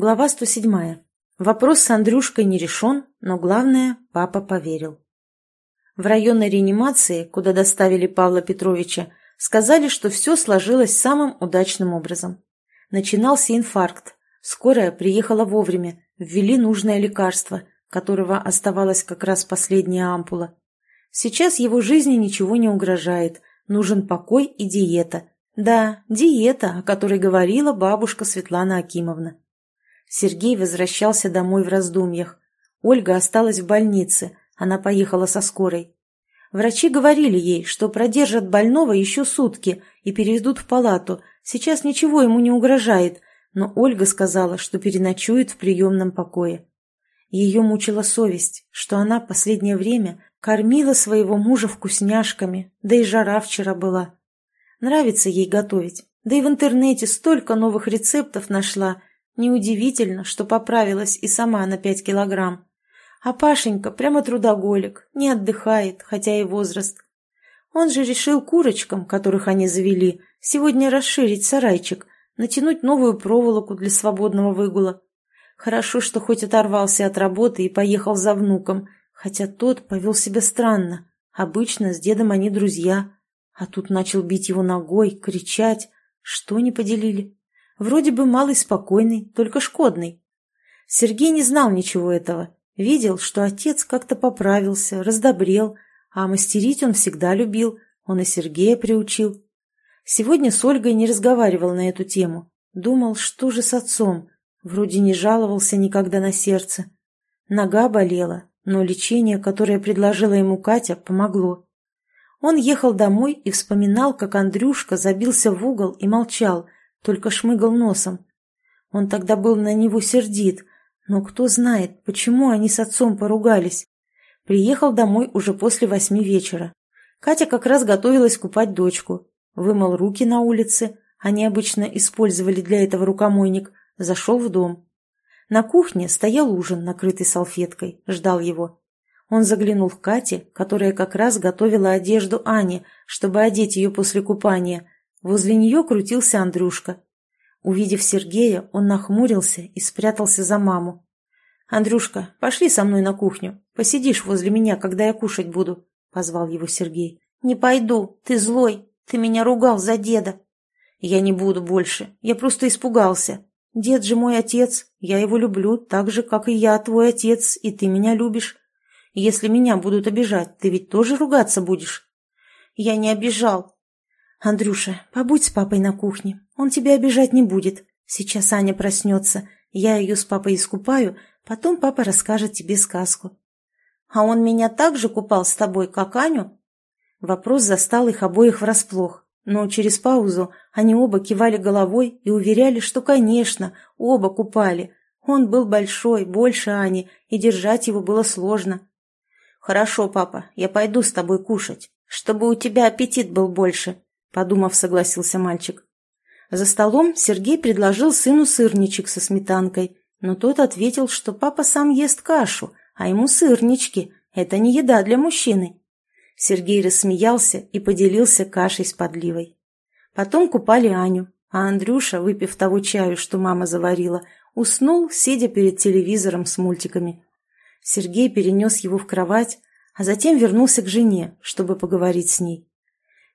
Глава 107. Вопрос с Андрюшкой не решен, но главное, папа поверил. В районной реанимации, куда доставили Павла Петровича, сказали, что все сложилось самым удачным образом. Начинался инфаркт. Скорая приехала вовремя, ввели нужное лекарство, которого оставалась как раз последняя ампула. Сейчас его жизни ничего не угрожает, нужен покой и диета. Да, диета, о которой говорила бабушка Светлана Акимовна. Сергей возвращался домой в раздумьях. Ольга осталась в больнице, она поехала со скорой. Врачи говорили ей, что продержат больного еще сутки и переведут в палату. Сейчас ничего ему не угрожает, но Ольга сказала, что переночует в приемном покое. Ее мучила совесть, что она последнее время кормила своего мужа вкусняшками, да и жара вчера была. Нравится ей готовить, да и в интернете столько новых рецептов нашла, Неудивительно, что поправилась и сама на пять килограмм. А Пашенька прямо трудоголик, не отдыхает, хотя и возраст. Он же решил курочкам, которых они завели, сегодня расширить сарайчик, натянуть новую проволоку для свободного выгула. Хорошо, что хоть оторвался от работы и поехал за внуком, хотя тот повел себя странно. Обычно с дедом они друзья, а тут начал бить его ногой, кричать. Что не поделили? Вроде бы малый спокойный, только шкодный. Сергей не знал ничего этого. Видел, что отец как-то поправился, раздобрел, а мастерить он всегда любил, он и Сергея приучил. Сегодня с Ольгой не разговаривал на эту тему. Думал, что же с отцом. Вроде не жаловался никогда на сердце. Нога болела, но лечение, которое предложила ему Катя, помогло. Он ехал домой и вспоминал, как Андрюшка забился в угол и молчал, только шмыгал носом. Он тогда был на него сердит, но кто знает, почему они с отцом поругались. Приехал домой уже после восьми вечера. Катя как раз готовилась купать дочку. Вымыл руки на улице, они обычно использовали для этого рукомойник, зашел в дом. На кухне стоял ужин, накрытый салфеткой, ждал его. Он заглянул в Кате, которая как раз готовила одежду Ане, чтобы одеть ее после купания, Возле нее крутился Андрюшка. Увидев Сергея, он нахмурился и спрятался за маму. «Андрюшка, пошли со мной на кухню. Посидишь возле меня, когда я кушать буду», — позвал его Сергей. «Не пойду. Ты злой. Ты меня ругал за деда». «Я не буду больше. Я просто испугался. Дед же мой отец. Я его люблю, так же, как и я твой отец, и ты меня любишь. Если меня будут обижать, ты ведь тоже ругаться будешь?» «Я не обижал. «Андрюша, побудь с папой на кухне. Он тебя обижать не будет. Сейчас Аня проснется. Я ее с папой искупаю, потом папа расскажет тебе сказку». «А он меня так же купал с тобой, как Аню?» Вопрос застал их обоих врасплох, но через паузу они оба кивали головой и уверяли, что, конечно, оба купали. Он был большой, больше Ани, и держать его было сложно. «Хорошо, папа, я пойду с тобой кушать, чтобы у тебя аппетит был больше», — подумав, согласился мальчик. За столом Сергей предложил сыну сырничек со сметанкой, но тот ответил, что папа сам ест кашу, а ему сырнички — это не еда для мужчины. Сергей рассмеялся и поделился кашей с подливой. Потом купали Аню, а Андрюша, выпив того чаю, что мама заварила, уснул, сидя перед телевизором с мультиками. Сергей перенес его в кровать, а затем вернулся к жене, чтобы поговорить с ней.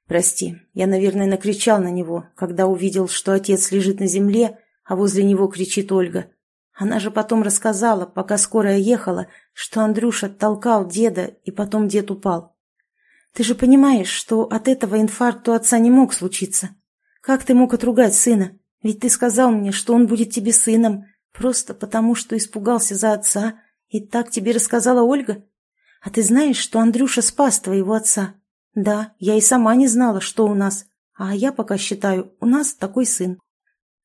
Прости, я, наверное, накричал на него, когда увидел, что отец лежит на земле, а возле него кричит Ольга. Она же потом рассказала, пока скорая ехала, что Андрюша толкал деда, и потом дед упал. Ты же понимаешь, что от этого инфаркт у отца не мог случиться. Как ты мог отругать сына? Ведь ты сказал мне, что он будет тебе сыном, просто потому, что испугался за отца, и так тебе рассказала Ольга. А ты знаешь, что Андрюша спас твоего отца? Да, я и сама не знала, что у нас, а я пока считаю, у нас такой сын.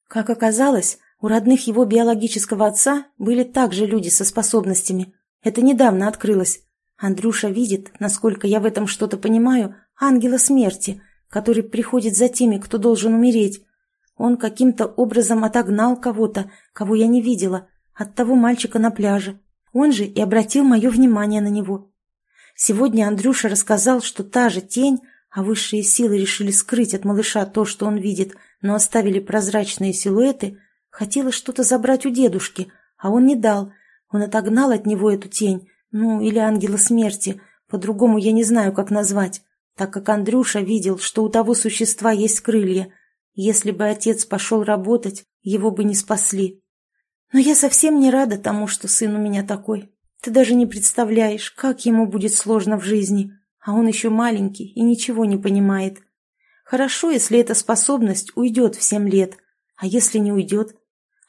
Как оказалось, у родных его биологического отца были также люди со способностями. Это недавно открылось. Андрюша видит, насколько я в этом что-то понимаю, ангела смерти, который приходит за теми, кто должен умереть. Он каким-то образом отогнал кого-то, кого я не видела, от того мальчика на пляже. Он же и обратил мое внимание на него. Сегодня Андрюша рассказал, что та же тень, а высшие силы решили скрыть от малыша то, что он видит, но оставили прозрачные силуэты, Хотела что-то забрать у дедушки, а он не дал. Он отогнал от него эту тень, ну, или ангела смерти, по-другому я не знаю, как назвать, так как Андрюша видел, что у того существа есть крылья. Если бы отец пошел работать, его бы не спасли. Но я совсем не рада тому, что сын у меня такой. Ты даже не представляешь, как ему будет сложно в жизни, а он еще маленький и ничего не понимает. Хорошо, если эта способность уйдет в семь лет, а если не уйдет?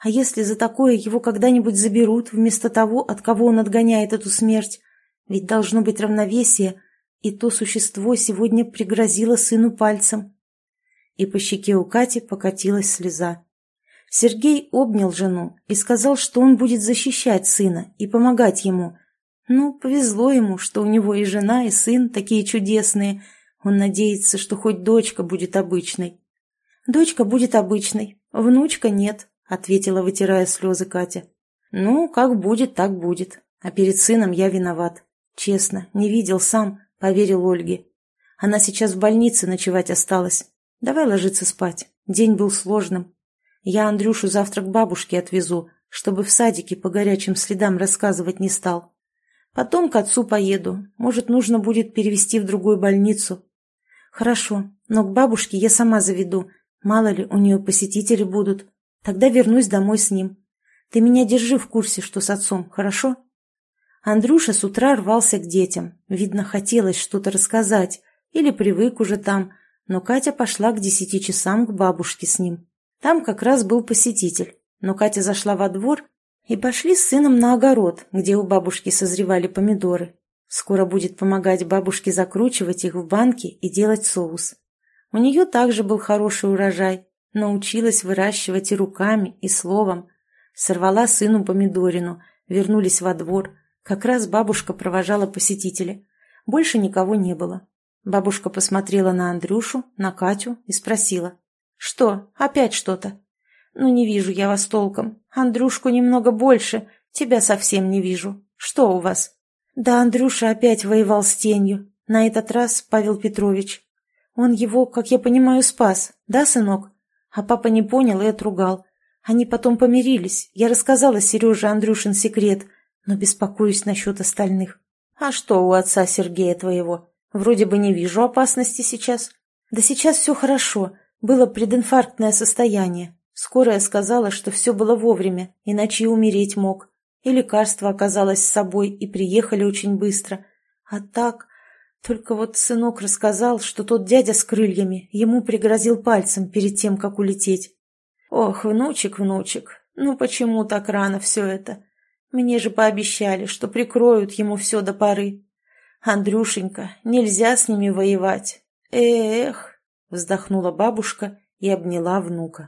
А если за такое его когда-нибудь заберут вместо того, от кого он отгоняет эту смерть? Ведь должно быть равновесие, и то существо сегодня пригрозило сыну пальцем. И по щеке у Кати покатилась слеза. Сергей обнял жену и сказал, что он будет защищать сына и помогать ему. Ну, повезло ему, что у него и жена, и сын такие чудесные. Он надеется, что хоть дочка будет обычной. Дочка будет обычной, внучка нет, ответила, вытирая слезы Катя. Ну, как будет, так будет. А перед сыном я виноват. Честно, не видел сам, поверил Ольге. Она сейчас в больнице ночевать осталась. Давай ложиться спать. День был сложным. Я Андрюшу завтра к бабушке отвезу, чтобы в садике по горячим следам рассказывать не стал. Потом к отцу поеду. Может, нужно будет перевести в другую больницу. Хорошо, но к бабушке я сама заведу. Мало ли, у нее посетители будут. Тогда вернусь домой с ним. Ты меня держи в курсе, что с отцом, хорошо? Андрюша с утра рвался к детям. Видно, хотелось что-то рассказать. Или привык уже там. Но Катя пошла к десяти часам к бабушке с ним. Там как раз был посетитель, но Катя зашла во двор и пошли с сыном на огород, где у бабушки созревали помидоры. Скоро будет помогать бабушке закручивать их в банки и делать соус. У нее также был хороший урожай, научилась выращивать и руками, и словом. Сорвала сыну помидорину, вернулись во двор. Как раз бабушка провожала посетителя. Больше никого не было. Бабушка посмотрела на Андрюшу, на Катю и спросила. «Что, опять что-то?» «Ну, не вижу я вас толком. Андрюшку немного больше, тебя совсем не вижу. Что у вас?» «Да, Андрюша опять воевал с тенью. На этот раз Павел Петрович. Он его, как я понимаю, спас, да, сынок?» А папа не понял и отругал. Они потом помирились. Я рассказала Сереже Андрюшин секрет, но беспокоюсь насчет остальных. «А что у отца Сергея твоего? Вроде бы не вижу опасности сейчас». «Да сейчас все хорошо. Было прединфарктное состояние. Скорая сказала, что все было вовремя, иначе и умереть мог. И лекарство оказалось с собой, и приехали очень быстро. А так... Только вот сынок рассказал, что тот дядя с крыльями ему пригрозил пальцем перед тем, как улететь. Ох, внучек, внучек, ну почему так рано все это? Мне же пообещали, что прикроют ему все до поры. Андрюшенька, нельзя с ними воевать. Эх! Вздохнула бабушка и обняла внука.